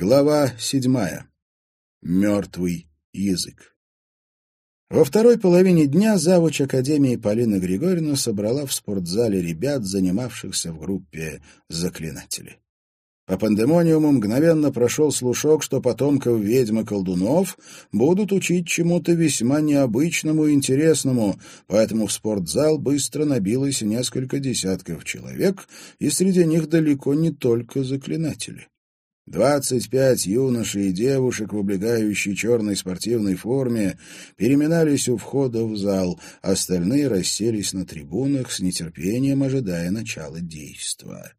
Глава седьмая. Мертвый язык. Во второй половине дня завуч Академии Полина Григорьевна собрала в спортзале ребят, занимавшихся в группе заклинатели. По пандемониуму мгновенно прошел слушок, что потомков ведьм и колдунов будут учить чему-то весьма необычному и интересному, поэтому в спортзал быстро набилось несколько десятков человек, и среди них далеко не только заклинатели. Двадцать пять юношей и девушек в облегающей черной спортивной форме переминались у входа в зал, остальные расселись на трибунах с нетерпением, ожидая начала действа.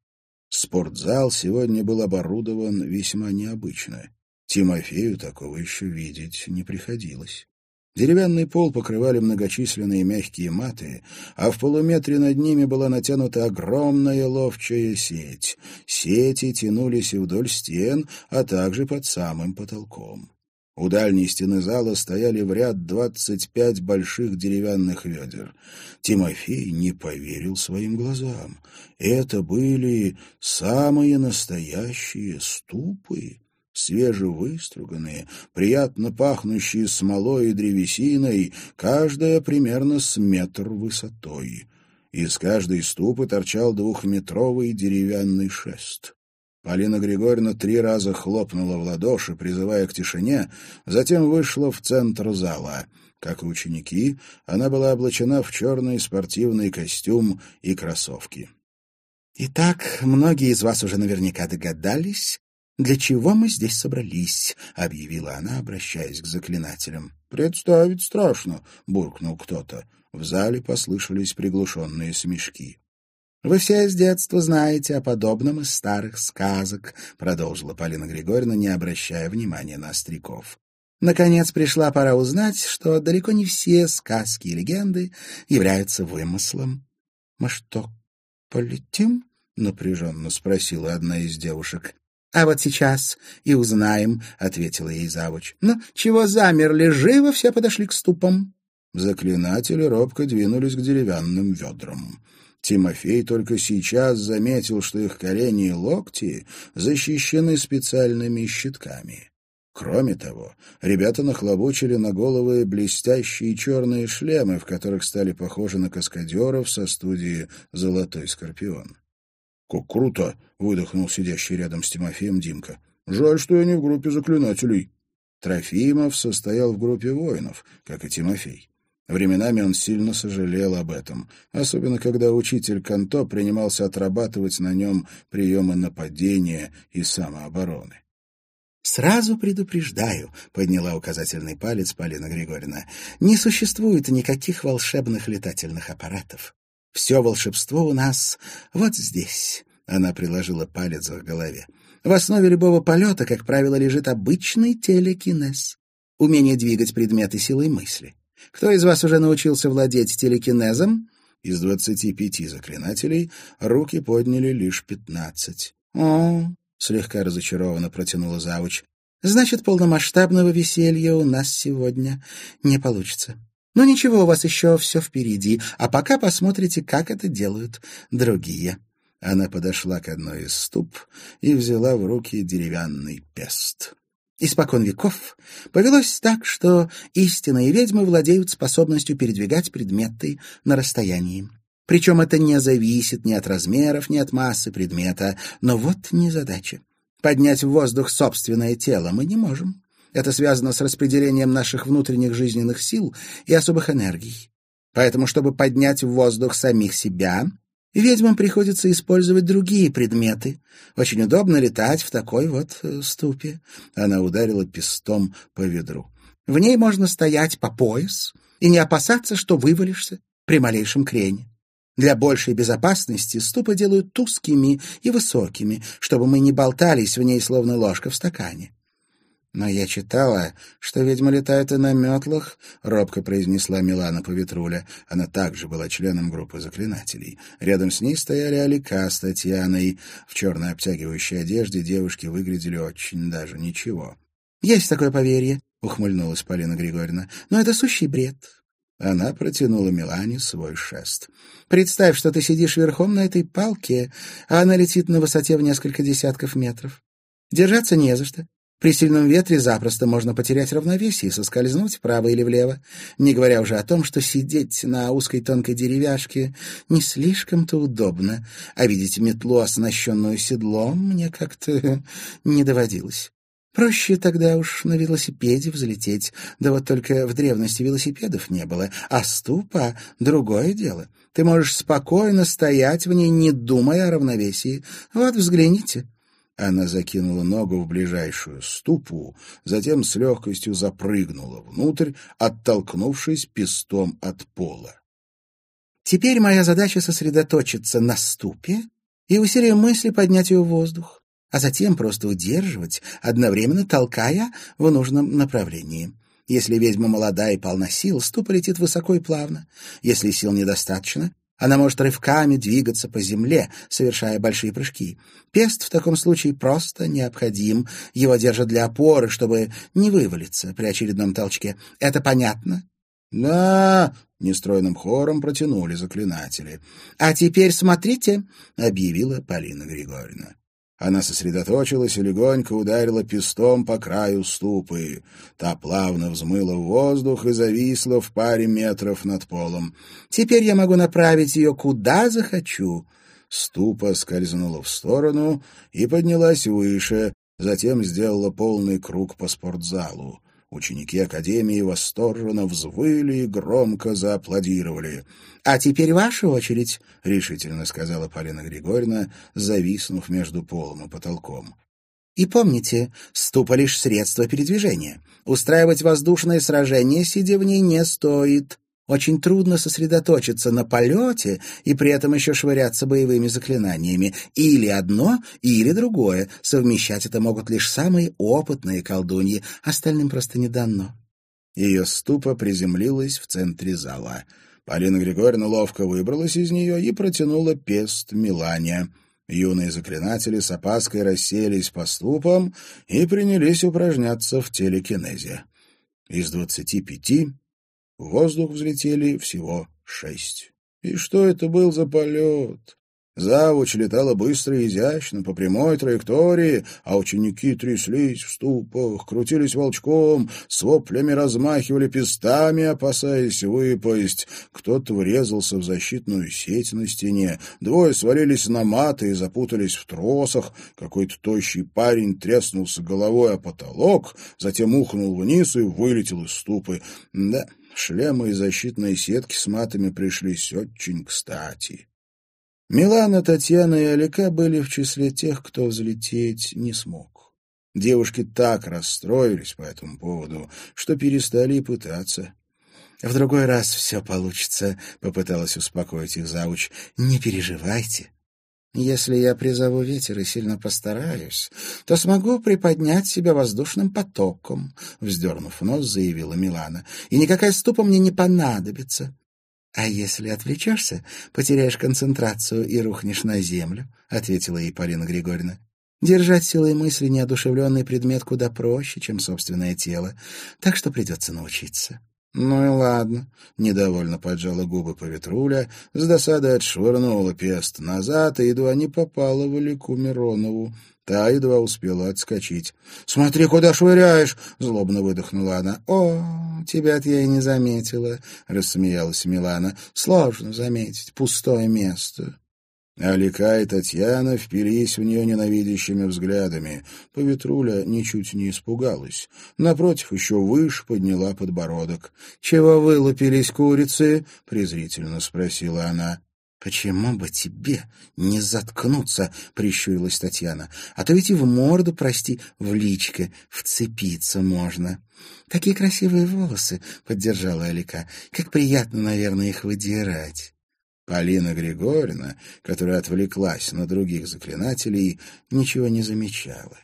Спортзал сегодня был оборудован весьма необычно. Тимофею такого еще видеть не приходилось. Деревянный пол покрывали многочисленные мягкие маты, а в полуметре над ними была натянута огромная ловчая сеть. Сети тянулись и вдоль стен, а также под самым потолком. У дальней стены зала стояли в ряд двадцать пять больших деревянных ведер. Тимофей не поверил своим глазам. Это были самые настоящие ступы свежевыструганные, приятно пахнущие смолой и древесиной, каждая примерно с метр высотой. Из каждой ступы торчал двухметровый деревянный шест. Полина Григорьевна три раза хлопнула в ладоши, призывая к тишине, затем вышла в центр зала. Как и ученики, она была облачена в черный спортивный костюм и кроссовки. «Итак, многие из вас уже наверняка догадались, «Для чего мы здесь собрались?» — объявила она, обращаясь к заклинателям. «Представить страшно», — буркнул кто-то. В зале послышались приглушенные смешки. «Вы все с детства знаете о подобном из старых сказок», — продолжила Полина Григорьевна, не обращая внимания на остряков. «Наконец пришла пора узнать, что далеко не все сказки и легенды являются вымыслом». «Мы что, полетим?» — напряженно спросила одна из девушек. — А вот сейчас и узнаем, — ответила ей завуч. — Ну, чего замерли? Живо все подошли к ступам. Заклинатели робко двинулись к деревянным ведрам. Тимофей только сейчас заметил, что их колени и локти защищены специальными щитками. Кроме того, ребята нахлобучили на головы блестящие черные шлемы, в которых стали похожи на каскадеров со студии «Золотой скорпион». «Как круто!» — выдохнул сидящий рядом с Тимофеем Димка. «Жаль, что я не в группе заклинателей». Трофимов состоял в группе воинов, как и Тимофей. Временами он сильно сожалел об этом, особенно когда учитель Канто принимался отрабатывать на нем приемы нападения и самообороны. «Сразу предупреждаю», — подняла указательный палец Полина Григорьевна, «не существует никаких волшебных летательных аппаратов. Все волшебство у нас вот здесь. Она приложила палец к голове. В основе любого полета, как правило, лежит обычный телекинез. Умение двигать предметы силой мысли. Кто из вас уже научился владеть телекинезом? Из двадцати пяти заклинателей руки подняли лишь пятнадцать. «О!» — слегка разочарованно протянула завуч. «Значит, полномасштабного веселья у нас сегодня не получится. Но ничего, у вас еще все впереди, а пока посмотрите, как это делают другие». Она подошла к одной из ступ и взяла в руки деревянный пест. Испокон веков повелось так, что истинные ведьмы владеют способностью передвигать предметы на расстоянии. Причем это не зависит ни от размеров, ни от массы предмета. Но вот незадача. Поднять в воздух собственное тело мы не можем. Это связано с распределением наших внутренних жизненных сил и особых энергий. Поэтому, чтобы поднять в воздух самих себя, ведьмам приходится использовать другие предметы. Очень удобно летать в такой вот э, ступе. Она ударила пестом по ведру. В ней можно стоять по пояс и не опасаться, что вывалишься при малейшем крене. Для большей безопасности ступы делают узкими и высокими, чтобы мы не болтались в ней, словно ложка в стакане. «Но я читала, что ведьмы летают и на метлах», — робко произнесла Милана Поветруля. Она также была членом группы заклинателей. Рядом с ней стояли Алика с Татьяной. В черной обтягивающей одежде девушки выглядели очень даже ничего. «Есть такое поверье», — ухмыльнулась Полина Григорьевна. «Но это сущий бред». Она протянула Милане свой шест. «Представь, что ты сидишь верхом на этой палке, а она летит на высоте в несколько десятков метров. Держаться не за что. При сильном ветре запросто можно потерять равновесие и соскользнуть вправо или влево, не говоря уже о том, что сидеть на узкой тонкой деревяшке не слишком-то удобно, а видеть метлу, оснащенную седлом, мне как-то не доводилось. Проще тогда уж на велосипеде взлететь, да вот только в древности велосипедов не было, а ступа — другое дело. Ты можешь спокойно стоять в ней, не думая о равновесии. Вот взгляните. Она закинула ногу в ближайшую ступу, затем с легкостью запрыгнула внутрь, оттолкнувшись пестом от пола. «Теперь моя задача сосредоточиться на ступе и усилием мысли поднять ее в воздух, а затем просто удерживать, одновременно толкая в нужном направлении». Если ведьма молода и полна сил, ступа летит высоко и плавно. Если сил недостаточно, она может рывками двигаться по земле, совершая большие прыжки. Пест в таком случае просто необходим. Его держат для опоры, чтобы не вывалиться при очередном толчке. Это понятно? — Да, — нестройным хором протянули заклинатели. — А теперь смотрите, — объявила Полина Григорьевна. Она сосредоточилась и легонько ударила пестом по краю ступы. Та плавно взмыла в воздух и зависла в паре метров над полом. «Теперь я могу направить ее куда захочу». Ступа скользнула в сторону и поднялась выше, затем сделала полный круг по спортзалу. Ученики Академии восторженно взвыли и громко зааплодировали. — А теперь ваша очередь, — решительно сказала Полина Григорьевна, зависнув между полом и потолком. — И помните, ступа лишь средство передвижения. Устраивать воздушное сражение, сидя в ней, не стоит. Очень трудно сосредоточиться на полете и при этом еще швыряться боевыми заклинаниями. Или одно, или другое. Совмещать это могут лишь самые опытные колдуньи, остальным просто не дано. Ее ступа приземлилась в центре зала. Полина Григорьевна ловко выбралась из нее и протянула пест Милане. Юные заклинатели с опаской расселись по ступам и принялись упражняться в телекинезе. Из двадцати пяти в воздух взлетели всего шесть. И что это был за полет? Завуч летала быстро и изящно, по прямой траектории, а ученики тряслись в ступах, крутились волчком, с воплями размахивали пестами, опасаясь выпасть. Кто-то врезался в защитную сеть на стене, двое свалились на маты и запутались в тросах, какой-то тощий парень треснулся головой о потолок, затем ухнул вниз и вылетел из ступы. Да, шлемы и защитные сетки с матами пришлись очень кстати. Милана, Татьяна и Алика были в числе тех, кто взлететь не смог. Девушки так расстроились по этому поводу, что перестали пытаться. «В другой раз все получится», — попыталась успокоить их зауч. «Не переживайте. Если я призову ветер и сильно постараюсь, то смогу приподнять себя воздушным потоком», — вздернув нос, заявила Милана. «И никакая ступа мне не понадобится. «А если отвлечешься, потеряешь концентрацию и рухнешь на землю», — ответила ей Полина Григорьевна. «Держать силой мысли неодушевленный предмет куда проще, чем собственное тело, так что придется научиться». «Ну и ладно», — недовольно поджала губы Поветруля, с досадой отшвырнула пест назад и едва не попала в Илику Миронову. Та едва успела отскочить. «Смотри, куда швыряешь!» — злобно выдохнула она. «О, тебя-то я и не заметила», — рассмеялась Милана. «Сложно заметить пустое место». Алика и Татьяна впились в нее ненавидящими взглядами. Поветруля ничуть не испугалась. Напротив, еще выше подняла подбородок. — Чего вылупились курицы? — презрительно спросила она. «Почему бы тебе не заткнуться?» — прищурилась Татьяна. «А то ведь и в морду, прости, в личко вцепиться можно». «Такие красивые волосы!» — поддержала Алика. «Как приятно, наверное, их выдирать». Полина Григорьевна, которая отвлеклась на других заклинателей, ничего не замечала.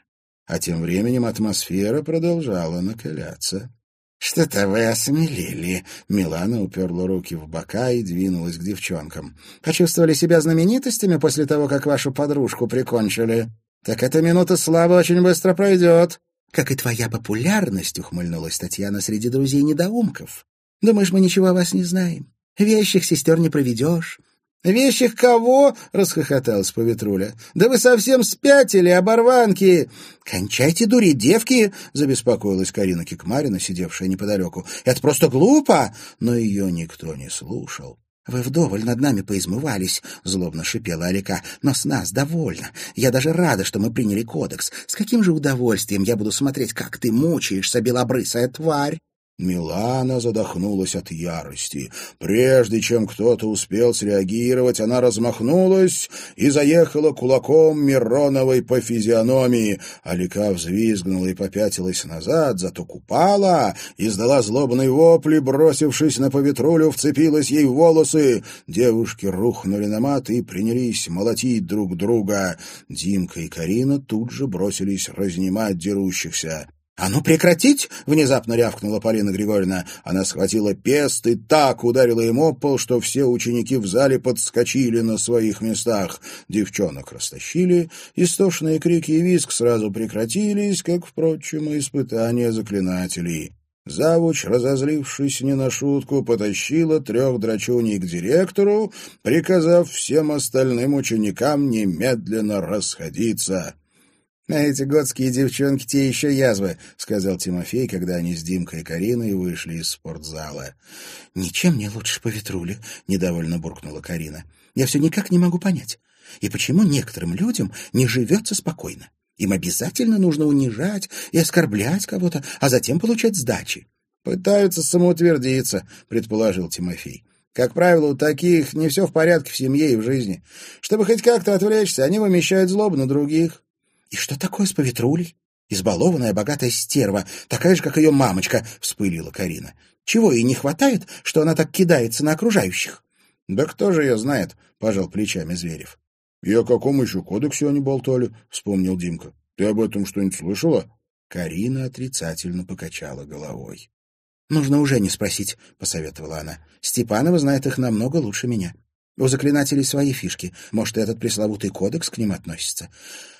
А тем временем атмосфера продолжала накаляться. «Что-то вы осмелели!» Милана уперла руки в бока и двинулась к девчонкам. «Почувствовали себя знаменитостями после того, как вашу подружку прикончили? Так эта минута славы очень быстро пройдет!» «Как и твоя популярность!» — ухмыльнулась Татьяна среди друзей-недоумков. «Думаешь, мы ничего о вас не знаем? Вещих сестер не проведешь. «Вещих кого?» — расхохоталась Поветруля. «Да вы совсем спятили, оборванки!» «Кончайте дурить, девки!» — забеспокоилась Карина Кикмарина, сидевшая неподалеку. «Это просто глупо!» Но ее никто не слушал. «Вы вдоволь над нами поизмывались», — злобно шипела Алика. «Но с нас довольно. Я даже рада, что мы приняли кодекс. С каким же удовольствием я буду смотреть, как ты мучаешься, белобрысая тварь?» Милана задохнулась от ярости. Прежде чем кто-то успел среагировать, она размахнулась и заехала кулаком Мироновой по физиономии. Алика взвизгнула и попятилась назад, зато купала, издала злобный вопль, бросившись на поветрулю, вцепилась ей в волосы. Девушки рухнули на мат и принялись молотить друг друга. Димка и Карина тут же бросились разнимать дерущихся. «А ну прекратить!» — внезапно рявкнула Полина Григорьевна. Она схватила пест и так ударила им об пол, что все ученики в зале подскочили на своих местах. Девчонок растащили, истошные крики и визг сразу прекратились, как, впрочем, и испытания заклинателей. Завуч, разозлившись не на шутку, потащила трех драчуней к директору, приказав всем остальным ученикам немедленно расходиться. «А эти готские девчонки те еще язвы», — сказал Тимофей, когда они с Димкой и Кариной вышли из спортзала. «Ничем не лучше по ветруле», — недовольно буркнула Карина. «Я все никак не могу понять. И почему некоторым людям не живется спокойно? Им обязательно нужно унижать и оскорблять кого-то, а затем получать сдачи». «Пытаются самоутвердиться», — предположил Тимофей. Как правило, у таких не все в порядке в семье и в жизни. Чтобы хоть как-то отвлечься, они вымещают злобу на других. «И что такое с поветрулей?» «Избалованная богатая стерва, такая же, как ее мамочка», — вспылила Карина. «Чего ей не хватает, что она так кидается на окружающих?» «Да кто же ее знает?» — пожал плечами Зверев. «И о каком еще кодексе они болтали?» — вспомнил Димка. «Ты об этом что-нибудь слышала?» Карина отрицательно покачала головой. «Нужно уже не спросить», — посоветовала она. «Степанова знает их намного лучше меня. У заклинателей свои фишки. Может, и этот пресловутый кодекс к ним относится.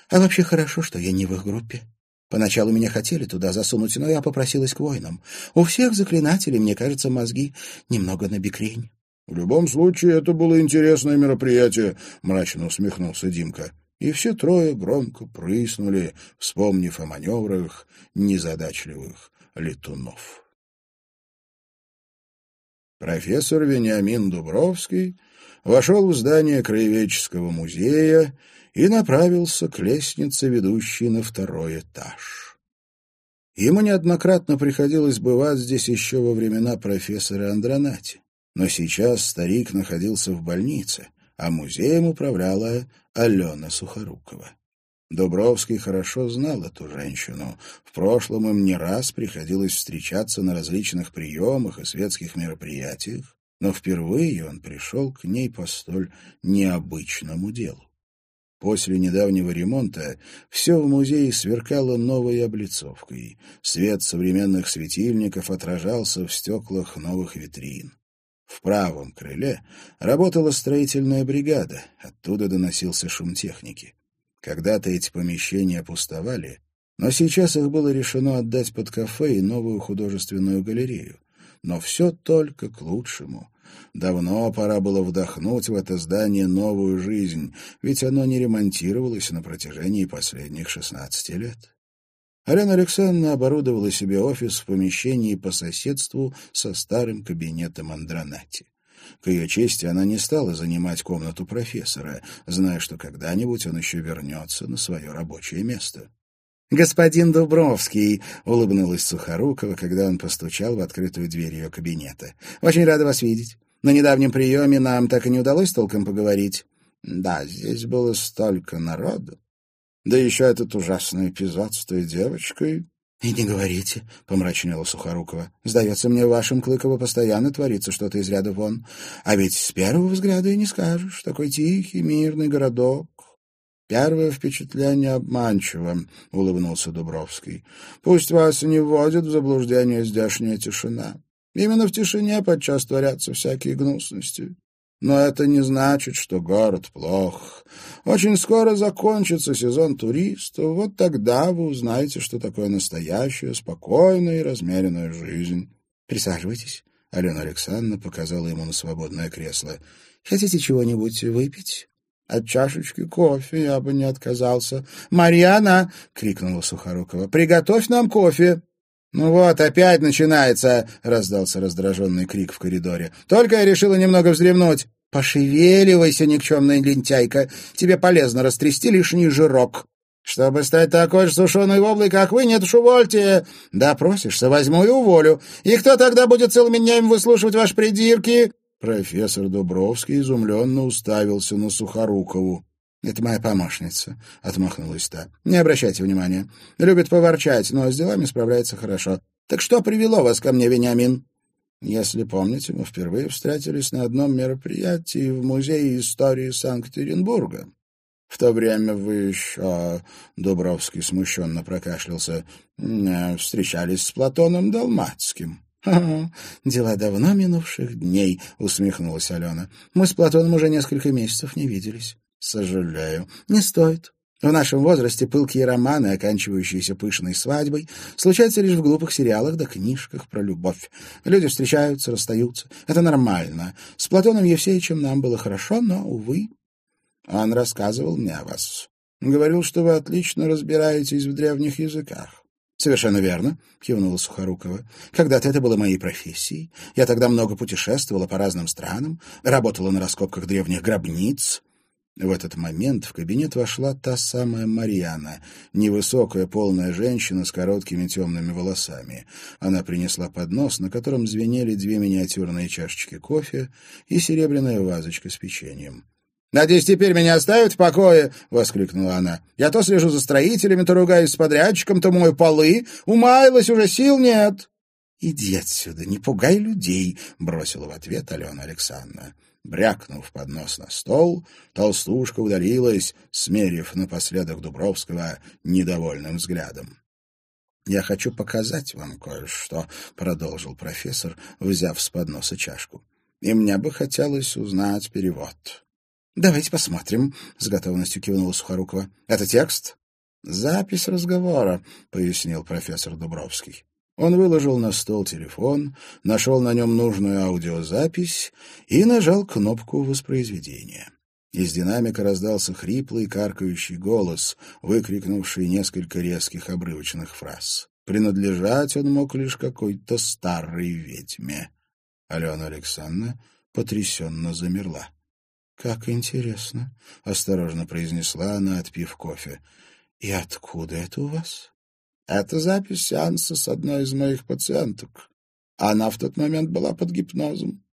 А вообще хорошо, что я не в их группе. Поначалу меня хотели туда засунуть, но я попросилась к воинам. У всех заклинателей, мне кажется, мозги немного набекрень. — В любом случае, это было интересное мероприятие, — мрачно усмехнулся Димка. И все трое громко прыснули, вспомнив о маневрах незадачливых летунов. Профессор Вениамин Дубровский вошел в здание Краеведческого музея и направился к лестнице, ведущей на второй этаж. Ему неоднократно приходилось бывать здесь еще во времена профессора Андронати, но сейчас старик находился в больнице, а музеем управляла Алена Сухорукова. Дубровский хорошо знал эту женщину. В прошлом им не раз приходилось встречаться на различных приемах и светских мероприятиях, но впервые он пришел к ней по столь необычному делу. После недавнего ремонта все в музее сверкало новой облицовкой. Свет современных светильников отражался в стеклах новых витрин. В правом крыле работала строительная бригада, оттуда доносился шум техники. Когда-то эти помещения пустовали, но сейчас их было решено отдать под кафе и новую художественную галерею. Но все только к лучшему. Давно пора было вдохнуть в это здание новую жизнь, ведь оно не ремонтировалось на протяжении последних шестнадцати лет. Алена Александровна оборудовала себе офис в помещении по соседству со старым кабинетом Андронати. К ее чести она не стала занимать комнату профессора, зная, что когда-нибудь он еще вернется на свое рабочее место. «Господин Дубровский», — улыбнулась Сухорукова, когда он постучал в открытую дверь ее кабинета. «Очень рада вас видеть. На недавнем приеме нам так и не удалось толком поговорить». «Да, здесь было столько народу. Да еще этот ужасный эпизод с той девочкой». «И не говорите», — помрачнела Сухорукова. «Сдается мне, в вашем Клыково постоянно творится что-то из ряда вон. А ведь с первого взгляда и не скажешь. Такой тихий, мирный городок. «Первое впечатление обманчиво», — улыбнулся Дубровский. «Пусть вас не вводит в заблуждение здешняя тишина. Именно в тишине подчас творятся всякие гнусности. Но это не значит, что город плох. Очень скоро закончится сезон туристов. Вот тогда вы узнаете, что такое настоящая, спокойная и размеренная жизнь». «Присаживайтесь». Алена Александровна показала ему на свободное кресло. «Хотите чего-нибудь выпить?» «От чашечки кофе я бы не отказался». «Марьяна!» — крикнула Сухорукова. «Приготовь нам кофе!» «Ну вот, опять начинается!» — раздался раздраженный крик в коридоре. «Только я решила немного вздремнуть!» «Пошевеливайся, никчемная лентяйка! Тебе полезно растрясти лишний жирок!» «Чтобы стать такой же сушеной воблой, как вы, нет уж увольте!» «Допросишься, возьму и уволю. И кто тогда будет целыми днями выслушивать ваши придирки?» Профессор Дубровский изумленно уставился на Сухорукову. «Это моя помощница», — отмахнулась та. «Не обращайте внимания. Любит поворчать, но с делами справляется хорошо. Так что привело вас ко мне, Вениамин?» «Если помните, мы впервые встретились на одном мероприятии в Музее истории Санкт-Петербурга. В то время вы еще...» — Дубровский смущенно прокашлялся. «Встречались с Платоном Далматским». «Ага, дела давно минувших дней», — усмехнулась Алена. «Мы с Платоном уже несколько месяцев не виделись». «Сожалею». «Не стоит. В нашем возрасте пылкие романы, оканчивающиеся пышной свадьбой, случаются лишь в глупых сериалах да книжках про любовь. Люди встречаются, расстаются. Это нормально. С Платоном Евсеевичем нам было хорошо, но, увы...» «Он рассказывал мне о вас. Говорил, что вы отлично разбираетесь в древних языках. «Совершенно верно», — кивнула Сухорукова. «Когда-то это было моей профессией. Я тогда много путешествовала по разным странам, работала на раскопках древних гробниц». В этот момент в кабинет вошла та самая Марьяна, невысокая полная женщина с короткими темными волосами. Она принесла поднос, на котором звенели две миниатюрные чашечки кофе и серебряная вазочка с печеньем. «Надеюсь, теперь меня оставят в покое!» — воскликнула она. «Я то слежу за строителями, то ругаюсь с подрядчиком, то мою полы. Умаялась, уже сил нет!» «Иди отсюда, не пугай людей!» — бросила в ответ Алена Александровна. Брякнув поднос на стол, толстушка удалилась, смерив напоследок Дубровского недовольным взглядом. «Я хочу показать вам кое-что», — продолжил профессор, взяв с подноса чашку. «И мне бы хотелось узнать перевод». «Давайте посмотрим», — с готовностью кивнула Сухорукова. «Это текст?» «Запись разговора», — пояснил профессор Дубровский. Он выложил на стол телефон, нашел на нем нужную аудиозапись и нажал кнопку воспроизведения. Из динамика раздался хриплый, каркающий голос, выкрикнувший несколько резких обрывочных фраз. Принадлежать он мог лишь какой-то старой ведьме. Алена Александровна потрясенно замерла. «Как интересно», — осторожно произнесла она, отпив кофе. «И откуда это у вас?» «Это запись сеанса с одной из моих пациенток. Она в тот момент была под гипнозом».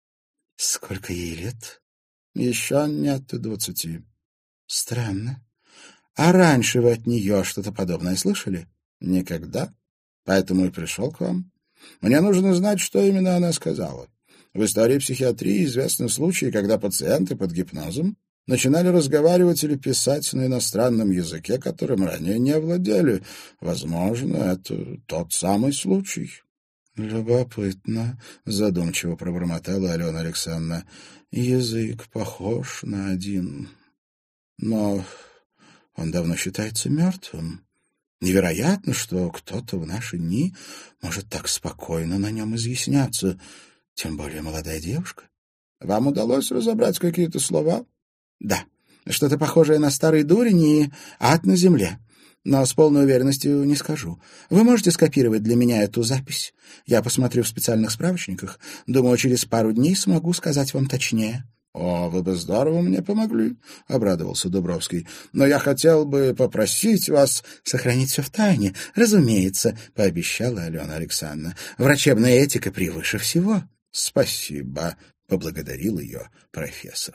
«Сколько ей лет?» «Еще нет двадцати». «Странно. А раньше вы от нее что-то подобное слышали?» «Никогда. Поэтому и пришел к вам. Мне нужно знать, что именно она сказала. В истории психиатрии известны случаи, когда пациенты под гипнозом начинали разговаривать или писать на иностранном языке, которым ранее не овладели. Возможно, это тот самый случай. «Любопытно», — задумчиво пробормотала Алена Александровна. «Язык похож на один, но он давно считается мертвым. Невероятно, что кто-то в наши дни может так спокойно на нем изъясняться». Тем более молодая девушка. Вам удалось разобрать какие-то слова? Да. Что-то похожее на старый дурень и ад на земле. Но с полной уверенностью не скажу. Вы можете скопировать для меня эту запись? Я посмотрю в специальных справочниках. Думаю, через пару дней смогу сказать вам точнее. — О, вы бы здорово мне помогли, — обрадовался Дубровский. — Но я хотел бы попросить вас... — Сохранить все в тайне, разумеется, — пообещала Алена Александровна. — Врачебная этика превыше всего. «Спасибо», — поблагодарил ее профессор.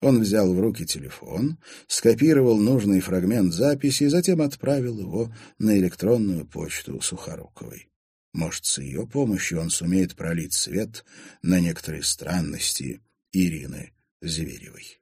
Он взял в руки телефон, скопировал нужный фрагмент записи и затем отправил его на электронную почту Сухоруковой. Может, с ее помощью он сумеет пролить свет на некоторые странности Ирины Зверевой.